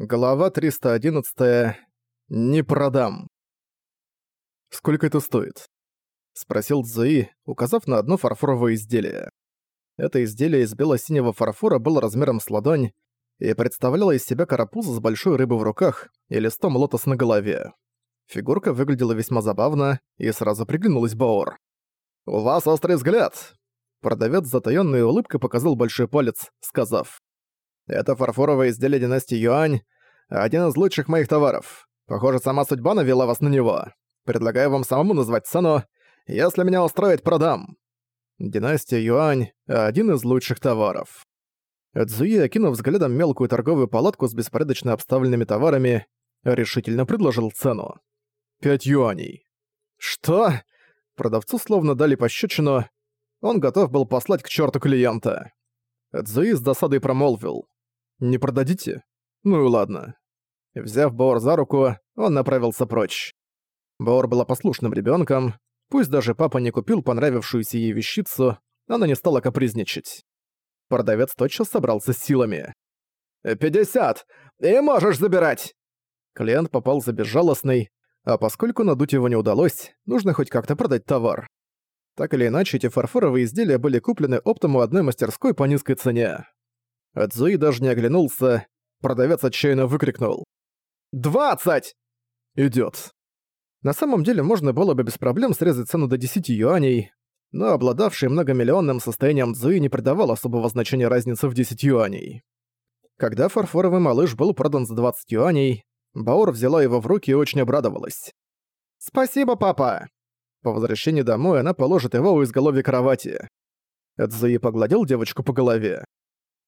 Глава 311. Не продам. «Сколько это стоит?» — спросил Цзуи, указав на одно фарфоровое изделие. Это изделие из бело-синего фарфора было размером с ладонь и представляло из себя карапуза с большой рыбой в руках и листом лотос на голове. Фигурка выглядела весьма забавно и сразу приглянулась Баор. «У вас острый взгляд!» Продавец с затаённой улыбкой показал большой палец, сказав. Это фарфоровое изделие династии Юань, один из лучших моих товаров. Похоже, сама судьба навела вас на него. Предлагаю вам самому назвать цену. Если меня устроит, продам. Династия Юань – один из лучших товаров. Цзуи, окинув взглядом мелкую торговую палатку с беспорядочно обставленными товарами, решительно предложил цену. «Пять юаней». «Что?» Продавцу словно дали пощечину. Он готов был послать к черту клиента. Цзуи с досадой промолвил. «Не продадите? Ну и ладно». Взяв Боор за руку, он направился прочь. Боор была послушным ребенком, пусть даже папа не купил понравившуюся ей вещицу, она не стала капризничать. Продавец тотчас собрался с силами. «Пятьдесят! И можешь забирать!» Клиент попал за безжалостный, а поскольку надуть его не удалось, нужно хоть как-то продать товар. Так или иначе, эти фарфоровые изделия были куплены оптом у одной мастерской по низкой цене. Адзуи даже не оглянулся, продавец отчаянно выкрикнул. «Двадцать!» «Идёт». На самом деле можно было бы без проблем срезать цену до 10 юаней, но обладавший многомиллионным состоянием Цзуи не придавал особого значения разницы в 10 юаней. Когда фарфоровый малыш был продан за 20 юаней, Баор взяла его в руки и очень обрадовалась. «Спасибо, папа!» По возвращении домой она положит его у изголовья кровати. Цзуи погладил девочку по голове.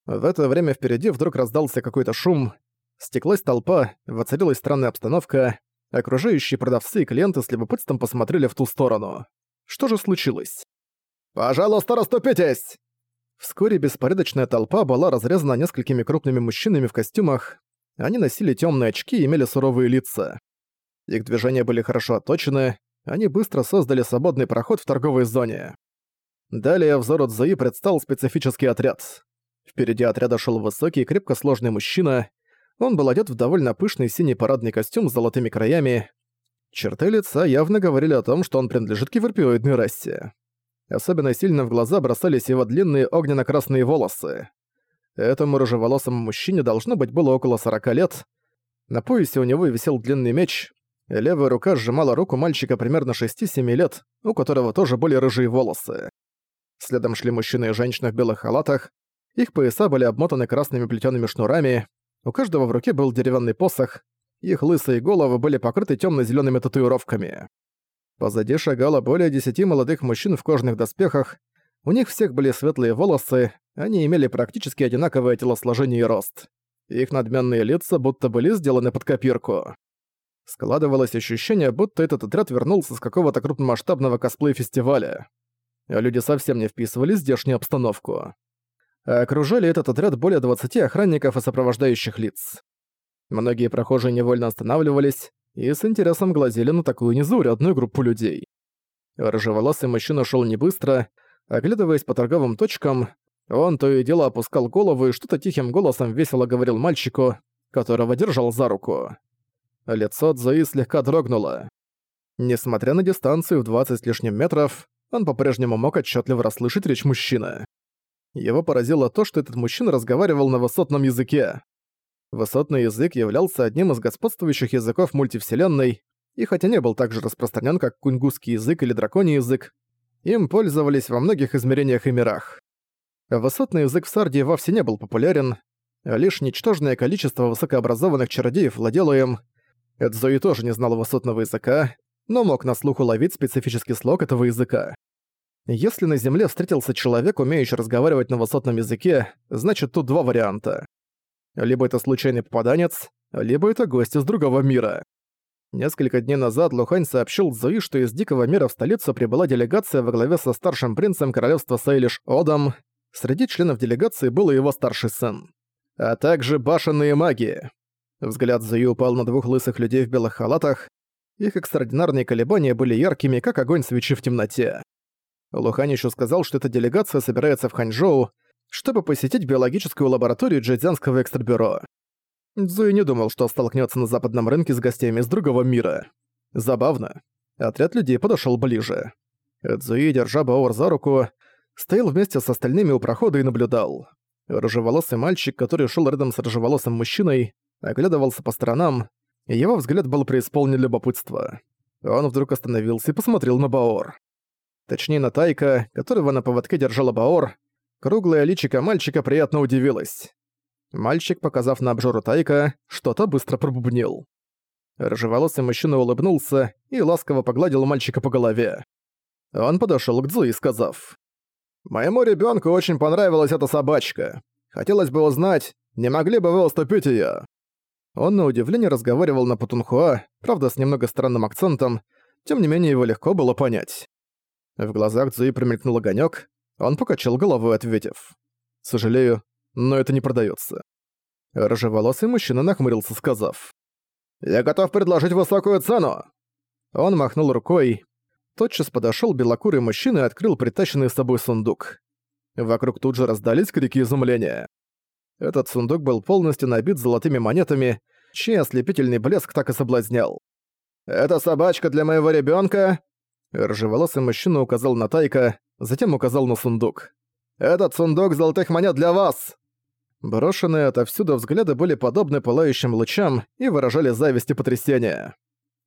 В это время впереди вдруг раздался какой-то шум, стеклась толпа, воцарилась странная обстановка, окружающие продавцы и клиенты с любопытством посмотрели в ту сторону. Что же случилось? «Пожалуйста, расступитесь!» Вскоре беспорядочная толпа была разрезана несколькими крупными мужчинами в костюмах. Они носили темные очки и имели суровые лица. Их движения были хорошо отточены, они быстро создали свободный проход в торговой зоне. Далее взору Цзуи предстал специфический отряд. Впереди отряда шел высокий, крепко сложный мужчина. Он был одет в довольно пышный синий парадный костюм с золотыми краями. Черты лица явно говорили о том, что он принадлежит к европеоидной расе. Особенно сильно в глаза бросались его длинные огненно-красные волосы. Этому рыжеволосому мужчине должно быть было около 40 лет. На поясе у него висел длинный меч. Левая рука сжимала руку мальчика примерно 6-7 лет, у которого тоже были рыжие волосы. Следом шли мужчины и женщины в белых халатах, их пояса были обмотаны красными плетёными шнурами, у каждого в руке был деревянный посох, их лысые головы были покрыты тёмно-зелёными татуировками. Позади шагало более десяти молодых мужчин в кожаных доспехах, у них всех были светлые волосы, они имели практически одинаковое телосложение и рост. Их надменные лица будто были сделаны под копирку. Складывалось ощущение, будто этот отряд вернулся с какого-то крупномасштабного косплей-фестиваля. Люди совсем не вписывались в здешнюю обстановку окружали этот отряд более 20 охранников и сопровождающих лиц. Многие прохожие невольно останавливались и с интересом глазели на такую незаурядную группу людей. Рыжеволосый мужчина шел не быстро, оглядываясь по торговым точкам, он то и дело опускал голову и что-то тихим голосом весело говорил мальчику, которого держал за руку. Лицо Цзуи слегка дрогнуло. Несмотря на дистанцию в 20 с лишним метров, он по-прежнему мог отчетливо расслышать речь мужчины. Его поразило то, что этот мужчина разговаривал на высотном языке. Высотный язык являлся одним из господствующих языков мультивселенной, и хотя не был так же распространен, как кунгусский язык или драконий язык, им пользовались во многих измерениях и мирах. Высотный язык в Сардии вовсе не был популярен, а лишь ничтожное количество высокообразованных чародеев владело им. Эдзои тоже не знал высотного языка, но мог на слух уловить специфический слог этого языка. Если на Земле встретился человек, умеющий разговаривать на высотном языке, значит тут два варианта. Либо это случайный попаданец, либо это гость из другого мира. Несколько дней назад Лухань сообщил Зуи, что из Дикого мира в столицу прибыла делегация во главе со старшим принцем королевства Сейлиш Одом. Среди членов делегации был его старший сын. А также башенные маги. Взгляд Зуи упал на двух лысых людей в белых халатах. Их экстраординарные колебания были яркими, как огонь свечи в темноте. Лухань еще сказал, что эта делегация собирается в Ханчжоу, чтобы посетить биологическую лабораторию Джэцзянского экстрабюро. Цзуи не думал, что столкнется на западном рынке с гостями из другого мира. Забавно. Отряд людей подошел ближе. Цзуи, держа Баор за руку, стоял вместе с остальными у прохода и наблюдал. Рыжеволосый мальчик, который шел рядом с рыжеволосым мужчиной, оглядывался по сторонам, и его взгляд был преисполнен любопытства. Он вдруг остановился и посмотрел на Баор. Точнее, на Тайка, которого на поводке держала Баор. Круглое личико мальчика приятно удивилось. Мальчик, показав на обжору Тайка, что-то быстро пробубнил. Рыжеволосый мужчина улыбнулся и ласково погладил мальчика по голове. Он подошёл к Цзуи, сказав. «Моему ребёнку очень понравилась эта собачка. Хотелось бы узнать, не могли бы вы уступить её?» Он на удивление разговаривал на Патунхуа, правда с немного странным акцентом, тем не менее его легко было понять. В глазах Цзуи промелькнул огонёк, он покачал головой, ответив. «Сожалею, но это не продаётся». Рыжеволосый мужчина нахмурился, сказав. «Я готов предложить высокую цену!» Он махнул рукой. Тотчас подошёл белокурый мужчина и открыл притащенный с собой сундук. Вокруг тут же раздались крики изумления. Этот сундук был полностью набит золотыми монетами, чей ослепительный блеск так и соблазнял. «Это собачка для моего ребёнка?» Ржеволосый мужчина указал на Тайка, затем указал на сундук. «Этот сундук золотых монет для вас!» Брошенные отовсюду взгляды были подобны пылающим лучам и выражали зависть и потрясение.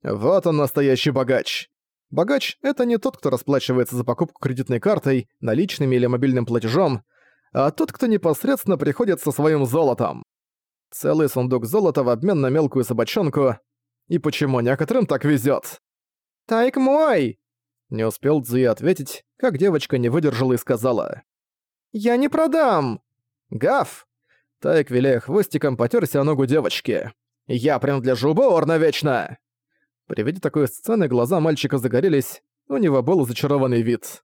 Вот он настоящий богач. Богач — это не тот, кто расплачивается за покупку кредитной картой, наличными или мобильным платежом, а тот, кто непосредственно приходит со своим золотом. Целый сундук золота в обмен на мелкую собачонку. И почему некоторым так везет? «Тайк мой!» Не успел Цзуи ответить, как девочка не выдержала и сказала. «Я не продам!» «Гав!» Тайк, виляя хвостиком, потерся о ногу девочки. «Я принадлежу Боор навечно!» При виде такой сцены глаза мальчика загорелись, у него был зачарованный вид.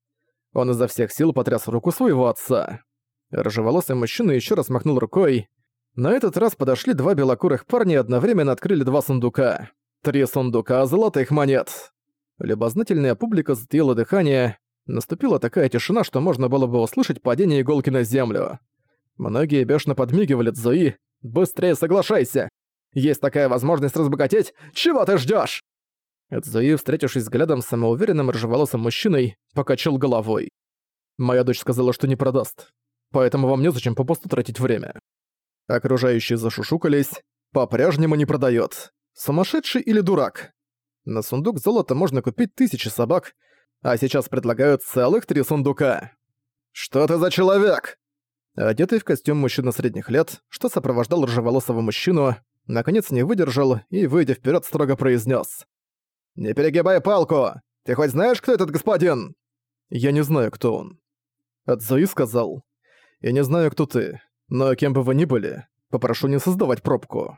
Он изо всех сил потряс руку своего отца. Рыжеволосый мужчина еще раз махнул рукой. На этот раз подошли два белокурых парня и одновременно открыли два сундука. Три сундука золотых монет. Любознательная публика затаила дыхание. Наступила такая тишина, что можно было бы услышать падение иголки на землю. Многие бешено подмигивали Цзуи. «Быстрее соглашайся! Есть такая возможность разбогатеть! Чего ты ждёшь?» Цзуи, встретившись взглядом с самоуверенным рыжеволосым мужчиной, покачал головой. «Моя дочь сказала, что не продаст поэтому вам незачем попусту тратить время. Окружающие зашушукались. По-прежнему не продает. Сумасшедший или дурак? На сундук золота можно купить тысячи собак, а сейчас предлагают целых три сундука. «Что ты за человек?» Одетый в костюм мужчина средних лет, что сопровождал рыжеволосого мужчину, наконец не выдержал и, выйдя вперед, строго произнес: «Не перегибай палку! Ты хоть знаешь, кто этот господин?» «Я не знаю, кто он». Адзуи сказал. Я не знаю, кто ты, но кем бы вы ни были, попрошу не создавать пробку».